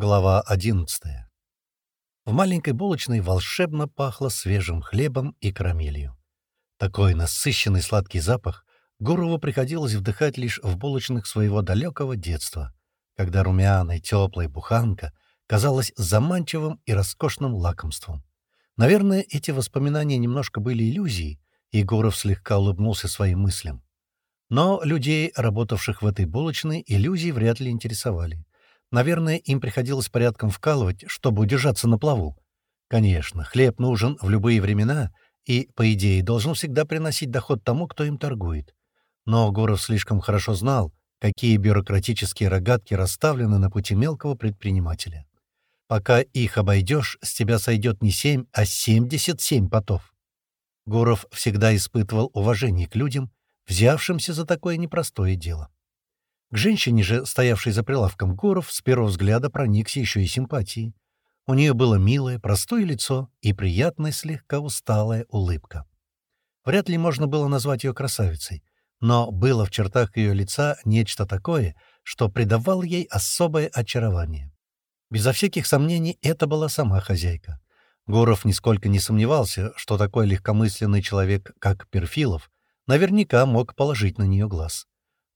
Глава 11 В маленькой булочной волшебно пахло свежим хлебом и карамелью. Такой насыщенный сладкий запах Гурову приходилось вдыхать лишь в булочных своего далекого детства, когда румяная теплая буханка казалась заманчивым и роскошным лакомством. Наверное, эти воспоминания немножко были иллюзией, и Гуров слегка улыбнулся своим мыслям. Но людей, работавших в этой булочной, иллюзии вряд ли интересовали. Наверное, им приходилось порядком вкалывать, чтобы удержаться на плаву. Конечно, хлеб нужен в любые времена и, по идее, должен всегда приносить доход тому, кто им торгует. Но Гуров слишком хорошо знал, какие бюрократические рогатки расставлены на пути мелкого предпринимателя. Пока их обойдешь, с тебя сойдет не семь, а семьдесят семь потов. Гуров всегда испытывал уважение к людям, взявшимся за такое непростое дело. К женщине же, стоявшей за прилавком Гуров, с первого взгляда проникся еще и симпатией. У нее было милое, простое лицо и приятная, слегка усталая улыбка. Вряд ли можно было назвать ее красавицей, но было в чертах ее лица нечто такое, что придавало ей особое очарование. Безо всяких сомнений, это была сама хозяйка. Гуров нисколько не сомневался, что такой легкомысленный человек, как Перфилов, наверняка мог положить на нее глаз.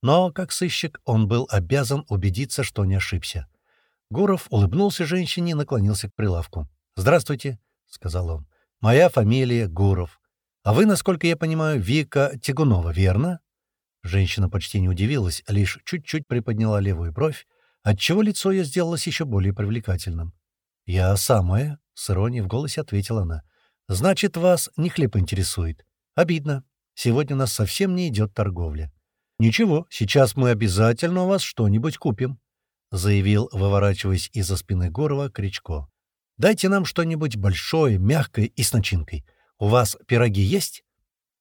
Но, как сыщик, он был обязан убедиться, что не ошибся. Гуров улыбнулся женщине и наклонился к прилавку. «Здравствуйте», — сказал он. «Моя фамилия Гуров. А вы, насколько я понимаю, Вика Тягунова, верно?» Женщина почти не удивилась, лишь чуть-чуть приподняла левую бровь, отчего лицо ее сделалось еще более привлекательным. «Я самая», — с иронией в голосе ответила она. «Значит, вас не хлеб интересует. Обидно. Сегодня у нас совсем не идет торговля». «Ничего, сейчас мы обязательно у вас что-нибудь купим», — заявил, выворачиваясь из-за спины Горова, Кричко. «Дайте нам что-нибудь большое, мягкое и с начинкой. У вас пироги есть?»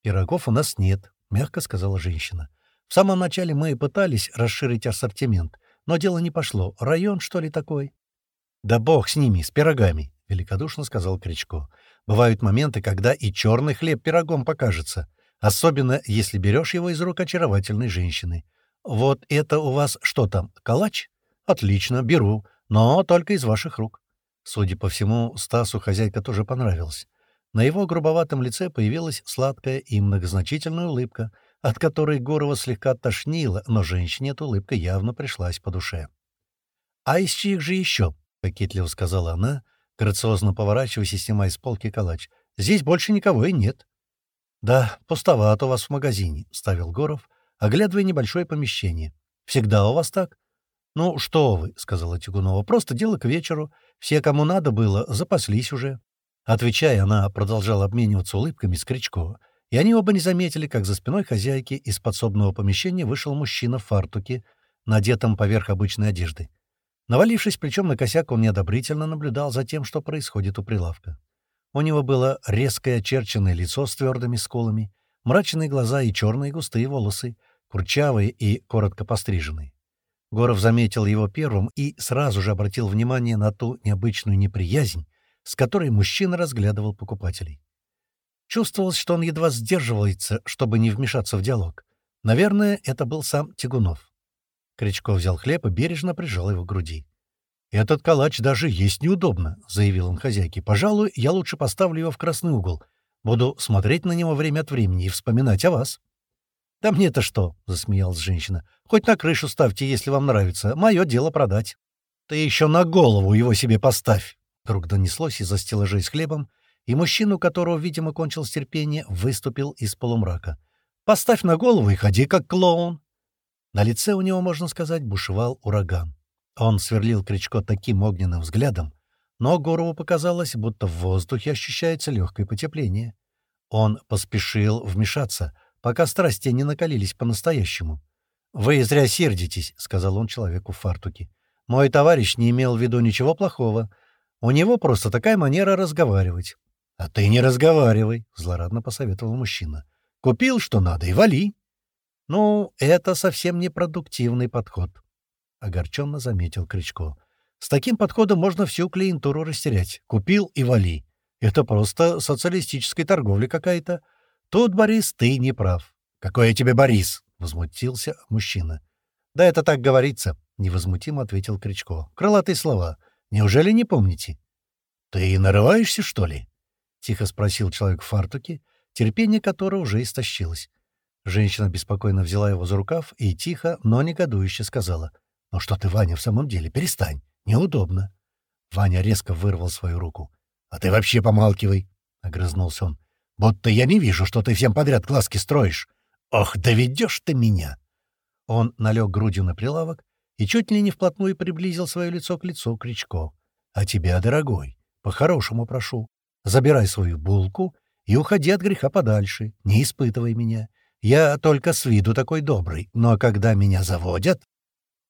«Пирогов у нас нет», — мягко сказала женщина. «В самом начале мы пытались расширить ассортимент, но дело не пошло. Район, что ли, такой?» «Да бог с ними, с пирогами», — великодушно сказал Кричко. «Бывают моменты, когда и черный хлеб пирогом покажется. Особенно, если берешь его из рук очаровательной женщины. «Вот это у вас что там, калач?» «Отлично, беру, но только из ваших рук». Судя по всему, Стасу хозяйка тоже понравилась. На его грубоватом лице появилась сладкая и многозначительная улыбка, от которой Гурова слегка тошнило, но женщине эта улыбка явно пришлась по душе. «А из чьих же еще?» — кокетливо сказала она, грациозно поворачиваясь и снимая с полки калач. «Здесь больше никого и нет». «Да, пустовато у вас в магазине», — ставил Горов, оглядывая небольшое помещение. «Всегда у вас так?» «Ну, что вы», — сказала Тягунова, — «просто дело к вечеру. Все, кому надо было, запаслись уже». Отвечая, она продолжала обмениваться улыбками с Кричко, и они оба не заметили, как за спиной хозяйки из подсобного помещения вышел мужчина в фартуке, надетом поверх обычной одежды. Навалившись плечом на косяк, он неодобрительно наблюдал за тем, что происходит у прилавка. У него было резкое очерченное лицо с твердыми скулами, мрачные глаза и черные густые волосы, курчавые и коротко постриженные. Горов заметил его первым и сразу же обратил внимание на ту необычную неприязнь, с которой мужчина разглядывал покупателей. Чувствовалось, что он едва сдерживается, чтобы не вмешаться в диалог. Наверное, это был сам Тягунов. Кричко взял хлеб и бережно прижал его к груди. «Этот калач даже есть неудобно», — заявил он хозяйке. «Пожалуй, я лучше поставлю его в красный угол. Буду смотреть на него время от времени и вспоминать о вас». «Да мне-то что?» — засмеялась женщина. «Хоть на крышу ставьте, если вам нравится. Мое дело продать». «Ты еще на голову его себе поставь!» Вдруг донеслось из-за стеллажей с хлебом, и мужчину, которого, видимо, кончил терпение, выступил из полумрака. «Поставь на голову и ходи как клоун!» На лице у него, можно сказать, бушевал ураган. Он сверлил Кричко таким огненным взглядом, но Горову показалось, будто в воздухе ощущается легкое потепление. Он поспешил вмешаться, пока страсти не накалились по-настоящему. «Вы зря сердитесь», — сказал он человеку в фартуке. «Мой товарищ не имел в виду ничего плохого. У него просто такая манера разговаривать». «А ты не разговаривай», — злорадно посоветовал мужчина. «Купил, что надо, и вали». «Ну, это совсем не продуктивный подход. — огорченно заметил Кричко. «С таким подходом можно всю клиентуру растерять. Купил и вали. Это просто социалистическая торговля какая-то. Тут, Борис, ты не прав». «Какой я тебе Борис?» — возмутился мужчина. «Да это так говорится», — невозмутимо ответил Кричко. «Крылатые слова. Неужели не помните?» «Ты нарываешься, что ли?» — тихо спросил человек в фартуке, терпение которого уже истощилось. Женщина беспокойно взяла его за рукав и тихо, но негодующе сказала. «Ну что ты, Ваня, в самом деле, перестань. Неудобно». Ваня резко вырвал свою руку. «А ты вообще помалкивай», — огрызнулся он. «Будто я не вижу, что ты всем подряд глазки строишь. Ох, доведешь ты меня!» Он налег грудью на прилавок и чуть ли не вплотную приблизил свое лицо к лицу Кричко. «А тебя, дорогой, по-хорошему прошу, забирай свою булку и уходи от греха подальше, не испытывай меня. Я только с виду такой добрый, но когда меня заводят...»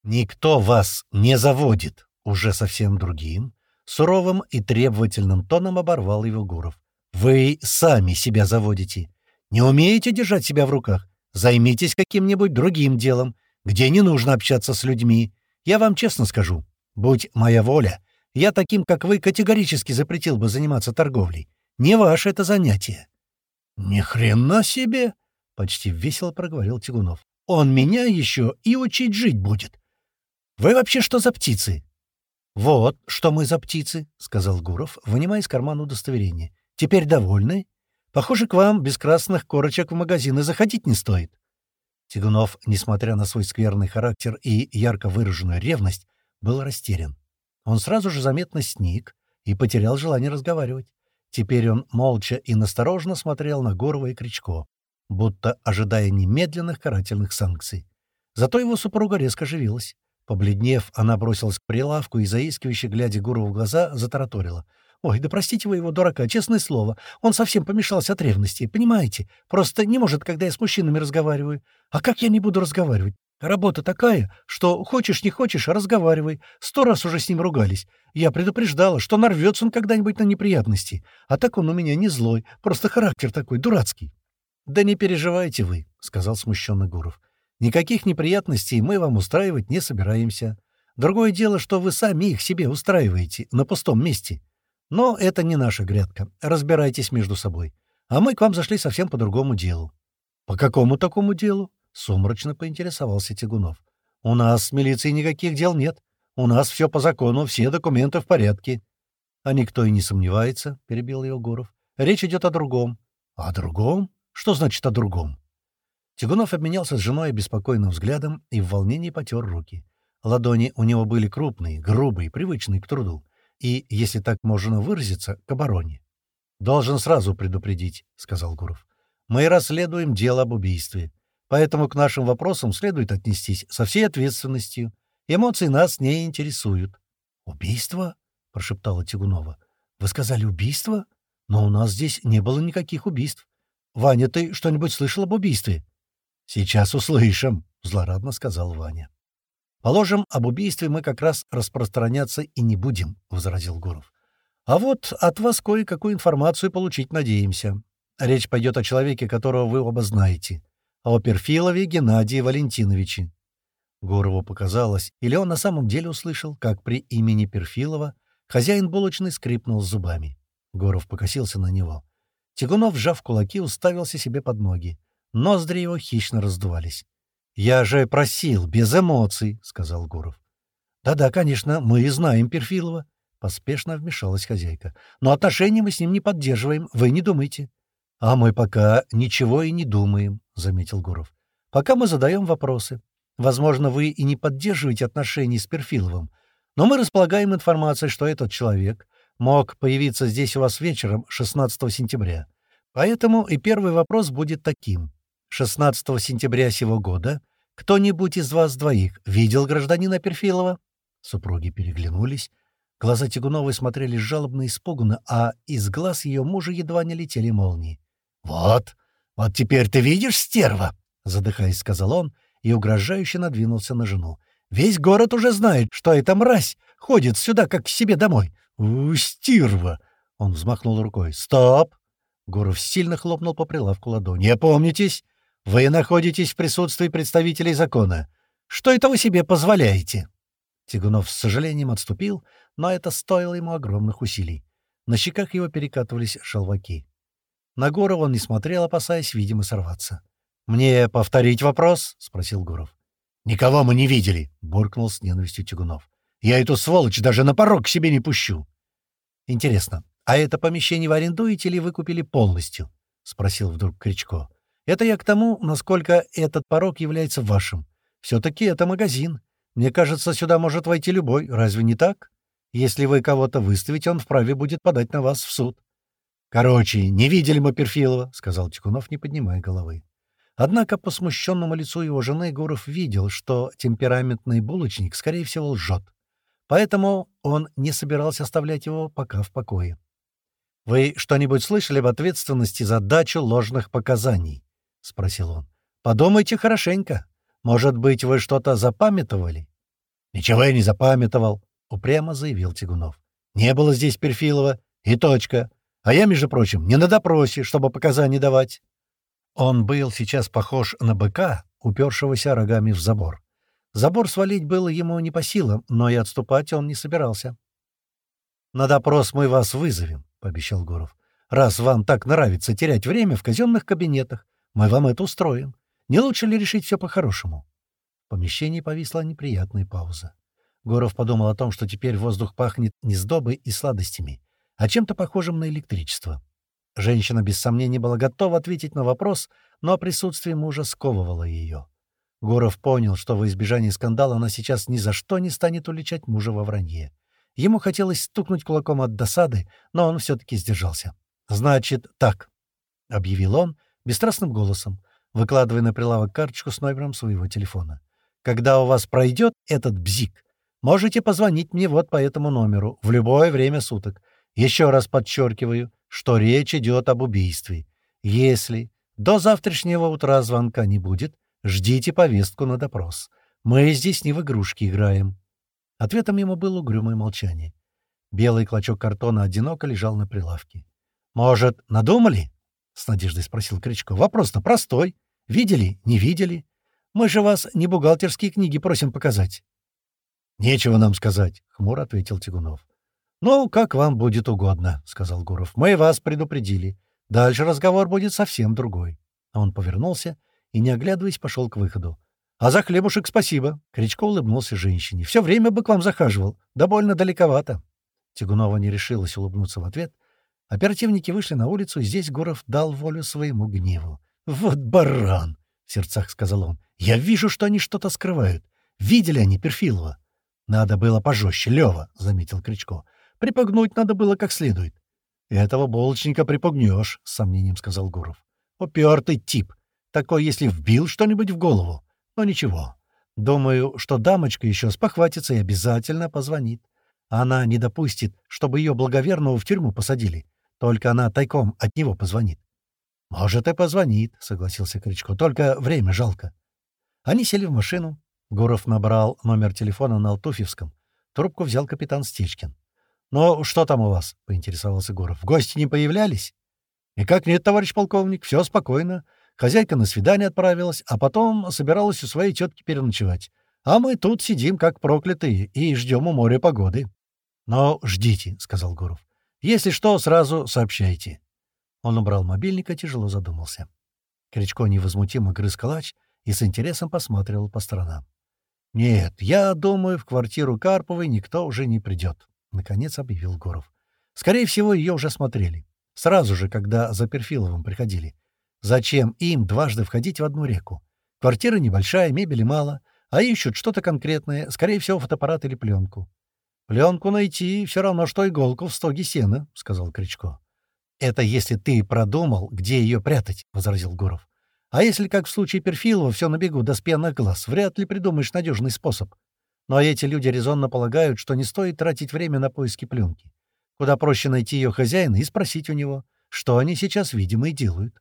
«Никто вас не заводит!» Уже совсем другим, суровым и требовательным тоном оборвал его Гуров. «Вы сами себя заводите. Не умеете держать себя в руках? Займитесь каким-нибудь другим делом, где не нужно общаться с людьми. Я вам честно скажу, будь моя воля, я таким, как вы, категорически запретил бы заниматься торговлей. Не ваше это занятие». «Ни хрена себе!» — почти весело проговорил Тягунов. «Он меня еще и учить жить будет. Вы вообще что за птицы?» «Вот, что мы за птицы», — сказал Гуров, вынимая из кармана удостоверение. «Теперь довольны? Похоже, к вам без красных корочек в магазины заходить не стоит». Тягунов, несмотря на свой скверный характер и ярко выраженную ревность, был растерян. Он сразу же заметно сник и потерял желание разговаривать. Теперь он молча и насторожно смотрел на Гурова и Кричко, будто ожидая немедленных карательных санкций. Зато его супруга резко оживилась. Побледнев, она бросилась к прилавку и, заискивающе глядя Гурову в глаза, затараторила. «Ой, да простите вы его, дурака, честное слово. Он совсем помешался от ревности, понимаете? Просто не может, когда я с мужчинами разговариваю. А как я не буду разговаривать? Работа такая, что хочешь не хочешь, разговаривай. Сто раз уже с ним ругались. Я предупреждала, что нарвется он когда-нибудь на неприятности. А так он у меня не злой, просто характер такой, дурацкий». «Да не переживайте вы», — сказал смущенный Гуров. Никаких неприятностей мы вам устраивать не собираемся. Другое дело, что вы сами их себе устраиваете на пустом месте. Но это не наша грядка. Разбирайтесь между собой. А мы к вам зашли совсем по другому делу». «По какому такому делу?» — сумрачно поинтересовался Тягунов. «У нас с милицией никаких дел нет. У нас все по закону, все документы в порядке». «А никто и не сомневается», — перебил его Гуров. «Речь идет о другом». «О другом? Что значит о другом?» Тягунов обменялся с женой беспокойным взглядом и в волнении потер руки. Ладони у него были крупные, грубые, привычные к труду. И, если так можно выразиться, к обороне. «Должен сразу предупредить», — сказал Гуров. «Мы расследуем дело об убийстве. Поэтому к нашим вопросам следует отнестись со всей ответственностью. Эмоции нас не интересуют». «Убийство?» — прошептала Тягунова. «Вы сказали убийство? Но у нас здесь не было никаких убийств. Ваня, ты что-нибудь слышал об убийстве?» «Сейчас услышим», — злорадно сказал Ваня. «Положим, об убийстве мы как раз распространяться и не будем», — возразил Гуров. «А вот от вас кое-какую информацию получить надеемся. Речь пойдет о человеке, которого вы оба знаете, о Перфилове Геннадии Валентиновиче». Гурову показалось, или он на самом деле услышал, как при имени Перфилова хозяин булочной скрипнул зубами. Гуров покосился на него. Тягунов, сжав кулаки, уставился себе под ноги. Ноздри его хищно раздувались. «Я же просил, без эмоций», — сказал Гуров. «Да-да, конечно, мы и знаем Перфилова», — поспешно вмешалась хозяйка. «Но отношения мы с ним не поддерживаем, вы не думайте». «А мы пока ничего и не думаем», — заметил Гуров. «Пока мы задаем вопросы. Возможно, вы и не поддерживаете отношения с Перфиловым, но мы располагаем информацией, что этот человек мог появиться здесь у вас вечером 16 сентября. Поэтому и первый вопрос будет таким. 16 сентября сего года кто-нибудь из вас двоих видел гражданина Перфилова?» Супруги переглянулись. Глаза Тягуновой смотрели жалобно и испуганно, а из глаз ее мужа едва не летели молнии. «Вот, вот теперь ты видишь, стерва!» — задыхаясь, сказал он и угрожающе надвинулся на жену. «Весь город уже знает, что эта мразь ходит сюда, как к себе домой. У, стерва!» Он взмахнул рукой. «Стоп!» Гуров сильно хлопнул по прилавку ладонью. «Опомнитесь! Вы находитесь в присутствии представителей закона. Что это вы себе позволяете?» Тягунов с сожалением отступил, но это стоило ему огромных усилий. На щеках его перекатывались шелваки. На Гурова он не смотрел, опасаясь, видимо, сорваться. «Мне повторить вопрос?» — спросил Гуров. «Никого мы не видели», — буркнул с ненавистью Тягунов. Я эту сволочь даже на порог к себе не пущу. Интересно, а это помещение вы арендуете или вы купили полностью? — спросил вдруг Кричко. Это я к тому, насколько этот порог является вашим. Все-таки это магазин. Мне кажется, сюда может войти любой. Разве не так? Если вы кого-то выставите, он вправе будет подать на вас в суд. «Короче, не видели мы Перфилова», — сказал Тикунов, не поднимая головы. Однако по смущенному лицу его жены Гуров видел, что темпераментный булочник, скорее всего, лжет. Поэтому он не собирался оставлять его пока в покое. «Вы что-нибудь слышали об ответственности за дачу ложных показаний?» — спросил он. «Подумайте хорошенько. Может быть, вы что-то запамятовали?» «Ничего я не запамятовал», — упрямо заявил Тягунов. «Не было здесь Перфилова. И точка. А я, между прочим, не на допросе, чтобы показания давать». Он был сейчас похож на быка, упершегося рогами в забор. Забор свалить было ему не по силам, но и отступать он не собирался. «На допрос мы вас вызовем», — пообещал Гуров. «Раз вам так нравится терять время в казенных кабинетах, мы вам это устроим. Не лучше ли решить все по-хорошему?» В помещении повисла неприятная пауза. Гуров подумал о том, что теперь воздух пахнет не сдобой и сладостями, а чем-то похожим на электричество. Женщина без сомнения была готова ответить на вопрос, но присутствие мужа сковывало ее. Гуров понял, что во избежание скандала она сейчас ни за что не станет уличать мужа во вранье. Ему хотелось стукнуть кулаком от досады, но он все-таки сдержался. «Значит, так», — объявил он бесстрастным голосом, выкладывая на прилавок карточку с номером своего телефона. «Когда у вас пройдет этот бзик, можете позвонить мне вот по этому номеру в любое время суток. Еще раз подчеркиваю, что речь идет об убийстве. Если до завтрашнего утра звонка не будет, Ждите повестку на допрос. Мы здесь не в игрушки играем». Ответом ему было угрюмое молчание. Белый клочок картона одиноко лежал на прилавке. «Может, надумали?» — с надеждой спросил Кричко. «Вопрос-то простой. Видели? Не видели? Мы же вас не бухгалтерские книги просим показать». «Нечего нам сказать», — хмуро ответил Тягунов. «Ну, как вам будет угодно», — сказал Гуров. «Мы вас предупредили. Дальше разговор будет совсем другой». Он повернулся и, не оглядываясь, пошел к выходу. «А за хлебушек спасибо!» — Кричко улыбнулся женщине. «Все время бы к вам захаживал. Да больно далековато». Тягунова не решилась улыбнуться в ответ. Оперативники вышли на улицу, здесь Гуров дал волю своему гневу. «Вот баран!» — в сердцах сказал он. «Я вижу, что они что-то скрывают. Видели они Перфилова?» «Надо было пожестче, Лева», — заметил Кричко. «Припугнуть надо было как следует». «Этого булочника припугнешь», — с сомнением сказал Гуров. «Упертый тип. Такой, если вбил что-нибудь в голову. Но ничего. Думаю, что дамочка еще спохватится и обязательно позвонит. Она не допустит, чтобы ее благоверного в тюрьму посадили. Только она тайком от него позвонит. «Может, и позвонит», — согласился Кричко. «Только время жалко». Они сели в машину. Гуров набрал номер телефона на Алтуфьевском. Трубку взял капитан Стечкин. «Ну, что там у вас?» — поинтересовался Гуров. «В гости не появлялись?» «Никак нет, товарищ полковник, все спокойно. Хозяйка на свидание отправилась, а потом собиралась у своей тетки переночевать. А мы тут сидим, как проклятые, и ждем у моря погоды. — Но ждите, — сказал Гуров. — Если что, сразу сообщайте. Он убрал мобильник и тяжело задумался. Кричко невозмутимо грыз калач и с интересом посматривал по сторонам. — Нет, я думаю, в квартиру Карповой никто уже не придет, — наконец объявил Гуров. — Скорее всего, ее уже смотрели. Сразу же, когда за Перфиловым приходили. Зачем им дважды входить в одну реку? Квартира небольшая, мебели мало, а ищут что-то конкретное, скорее всего, фотоаппарат или пленку. «Пленку найти все равно, что иголку в стоге сена», — сказал Кричко. «Это если ты продумал, где ее прятать», — возразил Гуров. «А если, как в случае Перфилова, все на бегу до спьяных глаз, вряд ли придумаешь надежный способ. Но эти люди резонно полагают, что не стоит тратить время на поиски пленки. Куда проще найти ее хозяина и спросить у него, что они сейчас, видимо, и делают.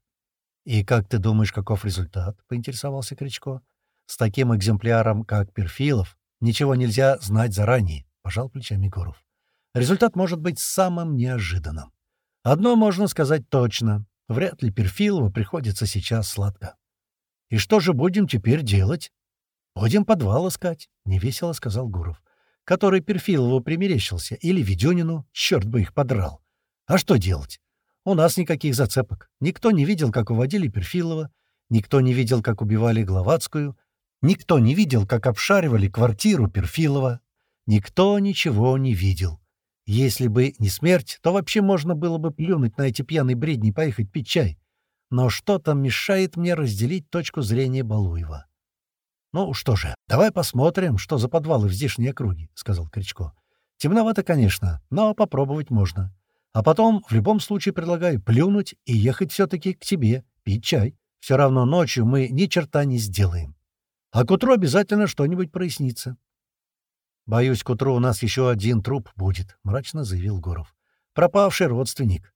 «И как ты думаешь, каков результат?» — поинтересовался Кричко. «С таким экземпляром, как Перфилов, ничего нельзя знать заранее», — пожал плечами Гуров. «Результат может быть самым неожиданным. Одно можно сказать точно. Вряд ли Перфилову приходится сейчас сладко. И что же будем теперь делать?» «Будем подвал искать», — невесело сказал Гуров. «Который Перфилову примерещился. Или Ведюнину. Черт бы их подрал. А что делать? У нас никаких зацепок. Никто не видел, как уводили Перфилова, никто не видел, как убивали Гловацкую, никто не видел, как обшаривали квартиру Перфилова, Никто ничего не видел. Если бы не смерть, то вообще можно было бы плюнуть на эти пьяные бредни и поехать пить чай. Но что-то мешает мне разделить точку зрения Балуева. «Ну что же, давай посмотрим, что за подвалы в здешней округе», — сказал Кричко. «Темновато, конечно, но попробовать можно. А потом, в любом случае, предлагаю плюнуть и ехать все-таки к тебе, пить чай. Все равно ночью мы ни черта не сделаем. А к утру обязательно что-нибудь прояснится». «Боюсь, к утру у нас еще один труп будет», — мрачно заявил Гуров. «Пропавший родственник».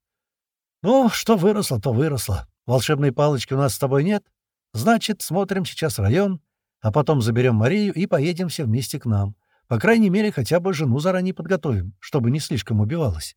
«Ну, что выросло, то выросло. Волшебной палочки у нас с тобой нет? Значит, смотрим сейчас район, а потом заберем Марию и поедем все вместе к нам. По крайней мере, хотя бы жену заранее подготовим, чтобы не слишком убивалась.